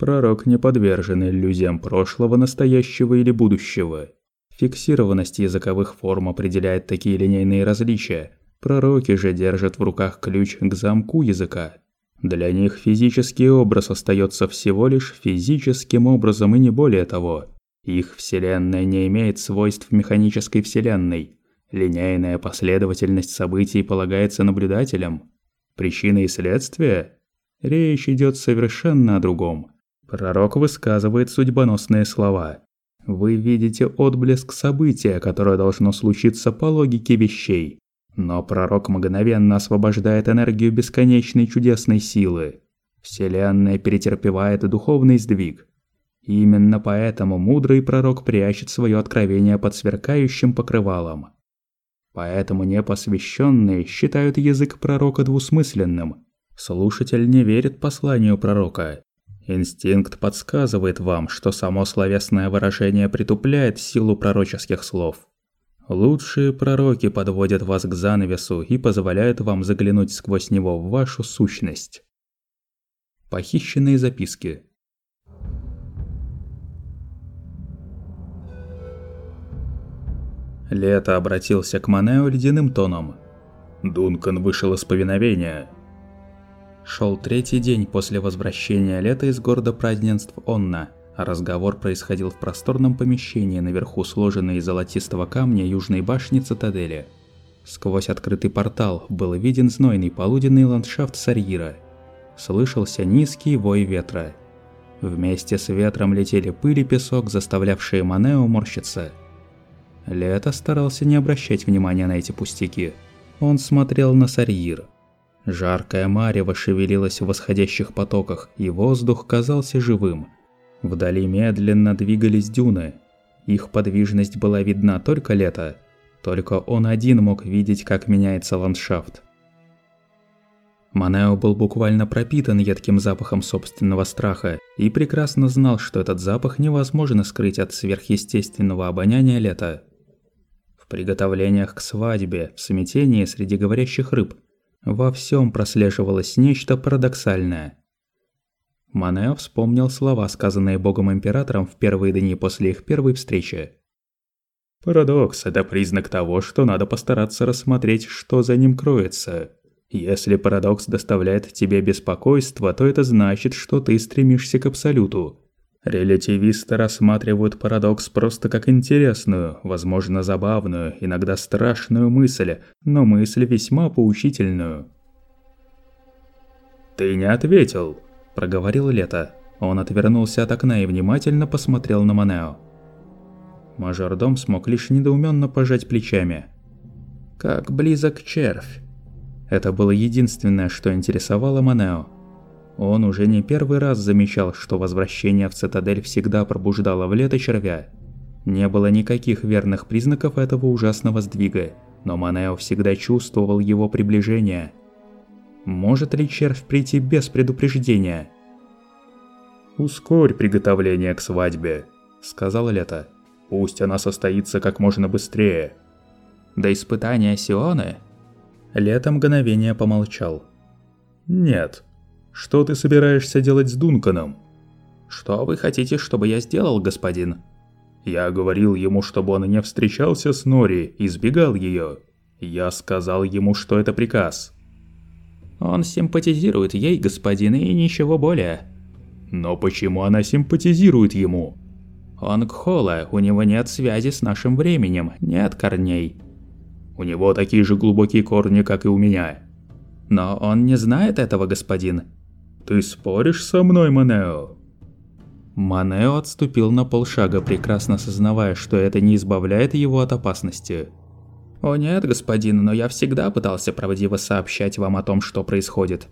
Пророк не подвержен иллюзиям прошлого, настоящего или будущего. Фиксированность языковых форм определяет такие линейные различия. Пророки же держат в руках ключ к замку языка. Для них физический образ остается всего лишь физическим образом и не более того. Их вселенная не имеет свойств механической вселенной. Линейная последовательность событий полагается наблюдателям. Причины и следствия? Речь идет совершенно о другом. Пророк высказывает судьбоносные слова. Вы видите отблеск события, которое должно случиться по логике вещей. Но пророк мгновенно освобождает энергию бесконечной чудесной силы. Вселенная перетерпевает духовный сдвиг. Именно поэтому мудрый пророк прячет свое откровение под сверкающим покрывалом. Поэтому непосвященные считают язык пророка двусмысленным. Слушатель не верит посланию пророка Инстинкт подсказывает вам, что само словесное выражение притупляет силу пророческих слов. Лучшие пророки подводят вас к занавесу и позволяют вам заглянуть сквозь него в вашу сущность. Похищенные записки Лето обратился к Манео ледяным тоном. Дункан вышел из повиновения. Шел третий день после возвращения лета из города празднеств Онна, а разговор происходил в просторном помещении наверху сложенной из золотистого камня южной башни цитадели. Сквозь открытый портал был виден знойный полуденный ландшафт Сарьира. Слышался низкий вой ветра. Вместе с ветром летели пыль и песок, заставлявшие Манео морщиться. Лето старался не обращать внимания на эти пустяки. Он смотрел на Сарьир – Жаркое марево шевелилось в восходящих потоках, и воздух казался живым. Вдали медленно двигались дюны. Их подвижность была видна только лето. Только он один мог видеть, как меняется ландшафт. Манео был буквально пропитан едким запахом собственного страха и прекрасно знал, что этот запах невозможно скрыть от сверхъестественного обоняния лета. В приготовлениях к свадьбе, в смятении среди говорящих рыб – во всем прослеживалось нечто парадоксальное. Манео вспомнил слова, сказанные богом-императором в первые дни после их первой встречи. «Парадокс – это признак того, что надо постараться рассмотреть, что за ним кроется. Если парадокс доставляет тебе беспокойство, то это значит, что ты стремишься к абсолюту, Релятивисты рассматривают парадокс просто как интересную, возможно забавную, иногда страшную мысль, но мысль весьма поучительную. «Ты не ответил», – проговорил Лето. Он отвернулся от окна и внимательно посмотрел на Манео. Мажордом смог лишь недоуменно пожать плечами. «Как близок червь!» Это было единственное, что интересовало Манео. Он уже не первый раз замечал, что возвращение в цитадель всегда пробуждало в лето червя. Не было никаких верных признаков этого ужасного сдвига, но Манео всегда чувствовал его приближение. Может ли червь прийти без предупреждения? «Ускорь приготовление к свадьбе», — сказал Лето. «Пусть она состоится как можно быстрее». «До испытания Сионы?» Лето мгновение помолчал. «Нет», что ты собираешься делать с Дунканом? Что вы хотите, чтобы я сделал, господин? Я говорил ему, чтобы он не встречался с Нори, избегал ее. Я сказал ему, что это приказ. Он симпатизирует ей, господин, и ничего более. Но почему она симпатизирует ему? Он Кхола, у него нет связи с нашим временем, нет корней. У него такие же глубокие корни, как и у меня. Но он не знает этого, господин. «Ты споришь со мной, Манео?» Манео отступил на полшага, прекрасно сознавая, что это не избавляет его от опасности. «О нет, господин, но я всегда пытался правдиво сообщать вам о том, что происходит».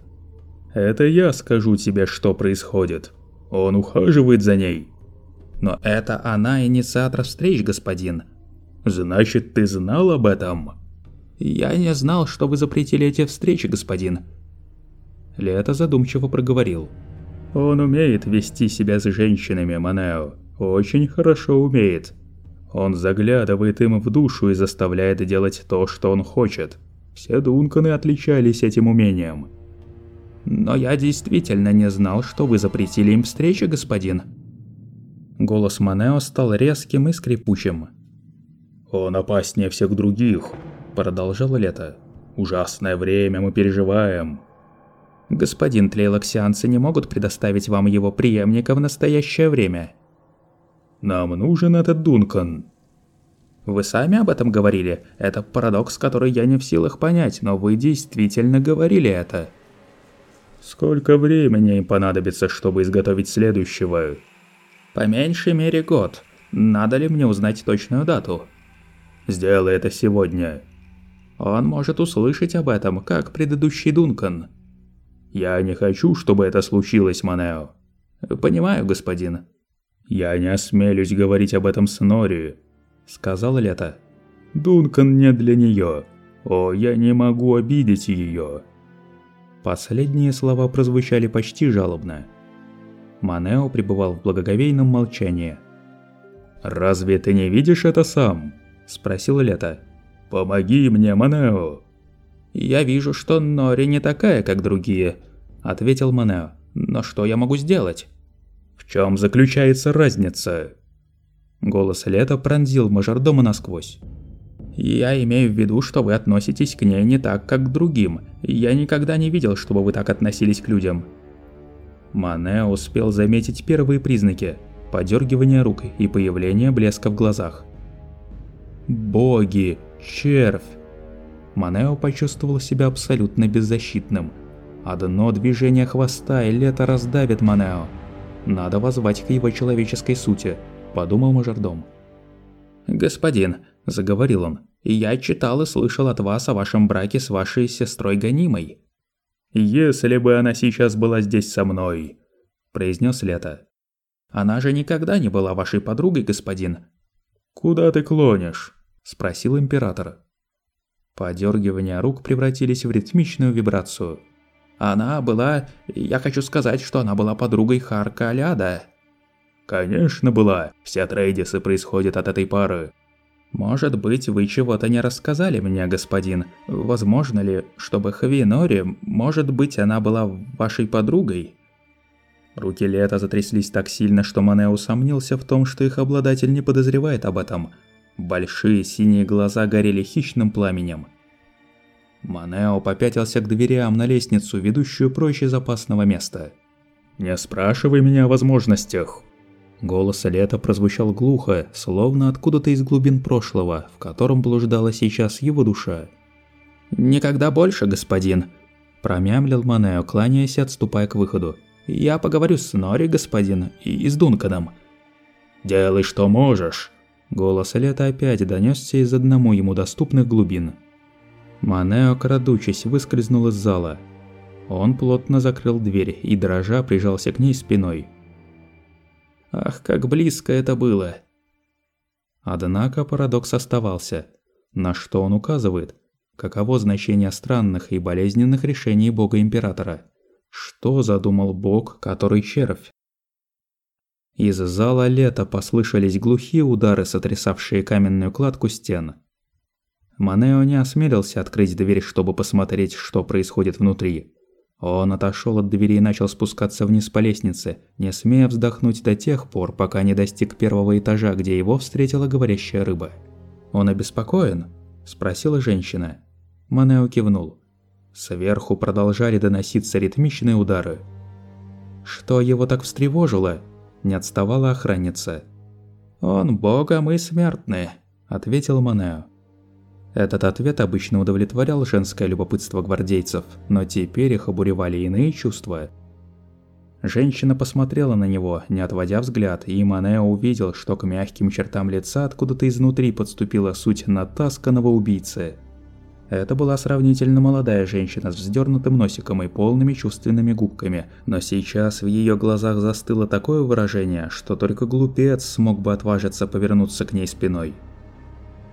«Это я скажу тебе, что происходит. Он ухаживает за ней». «Но это она инициатор встреч, господин». «Значит, ты знал об этом?» «Я не знал, что вы запретили эти встречи, господин. Лето задумчиво проговорил. «Он умеет вести себя с женщинами, Манео. Очень хорошо умеет. Он заглядывает им в душу и заставляет делать то, что он хочет. Все Дунканы отличались этим умением». Но я действительно не знал, что вы запретили им встречи, господин». Голос Манео стал резким и скрипучим. «Он опаснее всех других», – продолжало Лето. «Ужасное время мы переживаем». «Господин Тлейлоксианцы не могут предоставить вам его преемника в настоящее время». «Нам нужен этот Дункан», вы сами об этом говорили. Это парадокс, который я не в силах понять, но вы действительно говорили это. Сколько времени им понадобится, чтобы изготовить следующего? По меньшей мере год. Надо ли мне узнать точную дату? Сделай это сегодня. Он может услышать об этом, как предыдущий Дункан. Я не хочу, чтобы это случилось, Манео. Понимаю, господин. Я не осмелюсь говорить об этом с Нори сказал Лето. «Дункан не для нее. О, я не могу обидеть ее». Последние слова прозвучали почти жалобно. Манео пребывал в благоговейном молчании. «Разве ты не видишь это сам?» – спросил Лето. «Помоги мне, Манео!» «Я вижу, что Нори не такая, как другие», – ответил Манео. «Но что я могу сделать?» «В чем заключается разница?» Голос Лета пронзил мажордома насквозь. «Я имею в виду, что вы относитесь к ней не так, как к другим. Я никогда не видел, чтобы вы так относились к людям». Мане успел заметить первые признаки – подергивание рук и появление блеска в глазах. «Боги! Червь!» Манео почувствовал себя абсолютно беззащитным. Одно движение хвоста и лето раздавит Манео. Надо возвать к его человеческой сути – подумал мажордом. «Господин», – заговорил он, – «я читал и слышал от вас о вашем браке с вашей сестрой Ганимой». «Если бы она сейчас была здесь со мной», – произнес Лето. «Она же никогда не была вашей подругой, господин». «Куда ты клонишь?» – спросил император. Подергивания рук превратились в ритмичную вибрацию. Она была... Я хочу сказать, что она была подругой Харка Аляда. Конечно, была. Все трейдисы происходят от этой пары. Может быть, вы чего-то не рассказали мне, господин. Возможно ли, чтобы Хвинори, может быть, она была вашей подругой? Руки Лета затряслись так сильно, что Мане усомнился в том, что их обладатель не подозревает об этом. Большие синие глаза горели хищным пламенем. Манео попятился к дверям на лестницу, ведущую прочь из опасного места. «Не спрашивай меня о возможностях», Голос Лета прозвучал глухо, словно откуда-то из глубин прошлого, в котором блуждала сейчас его душа. «Никогда больше, господин», – промямлил Манео, кланяясь и отступая к выходу. «Я поговорю с Нори, господин, и с Дунканом». «Делай, что можешь», – голос Лета опять донесся из одному ему доступных глубин. Манео, крадучись, выскользнул из зала. Он плотно закрыл дверь и, дрожа, прижался к ней спиной. Ах, как близко это было. Однако парадокс оставался. На что он указывает? Каково значение странных и болезненных решений бога-императора? Что задумал бог, который червь? Из зала лета послышались глухие удары, сотрясавшие каменную кладку стен. Манео не осмелился открыть дверь, чтобы посмотреть, что происходит внутри. Он отошел от двери и начал спускаться вниз по лестнице, не смея вздохнуть до тех пор, пока не достиг первого этажа, где его встретила говорящая рыба. «Он обеспокоен?» – спросила женщина. Манео кивнул. Сверху продолжали доноситься ритмичные удары. «Что его так встревожило?» – не отставала охранница. «Он бога, мы смертны», – ответил Манео. Этот ответ обычно удовлетворял женское любопытство гвардейцев, но теперь их обуревали иные чувства. Женщина посмотрела на него, не отводя взгляд, и Манео увидел, что к мягким чертам лица откуда-то изнутри подступила суть натасканного убийцы. Это была сравнительно молодая женщина с вздернутым носиком и полными чувственными губками, но сейчас в ее глазах застыло такое выражение, что только глупец смог бы отважиться повернуться к ней спиной.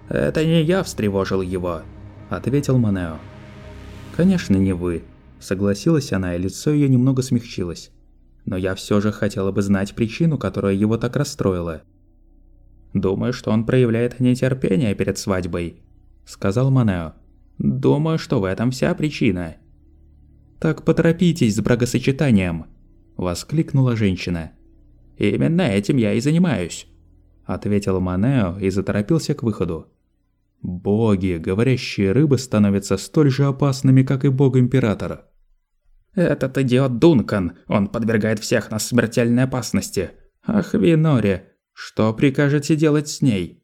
«Это не я встревожил его», – ответил Манео. «Конечно, не вы», – согласилась она, и лицо ее немного смягчилось. «Но я все же хотела бы знать причину, которая его так расстроила». «Думаю, что он проявляет нетерпение перед свадьбой», – сказал Манео. «Думаю, что в этом вся причина». «Так поторопитесь с бракосочетанием!» – воскликнула женщина. «Именно этим я и занимаюсь», – ответил Манео и заторопился к выходу. Боги, говорящие рыбы становятся столь же опасными, как и бог императора. Этот идиот Дункан, он подвергает всех нас смертельной опасности. Ах, Винори, что прикажете делать с ней?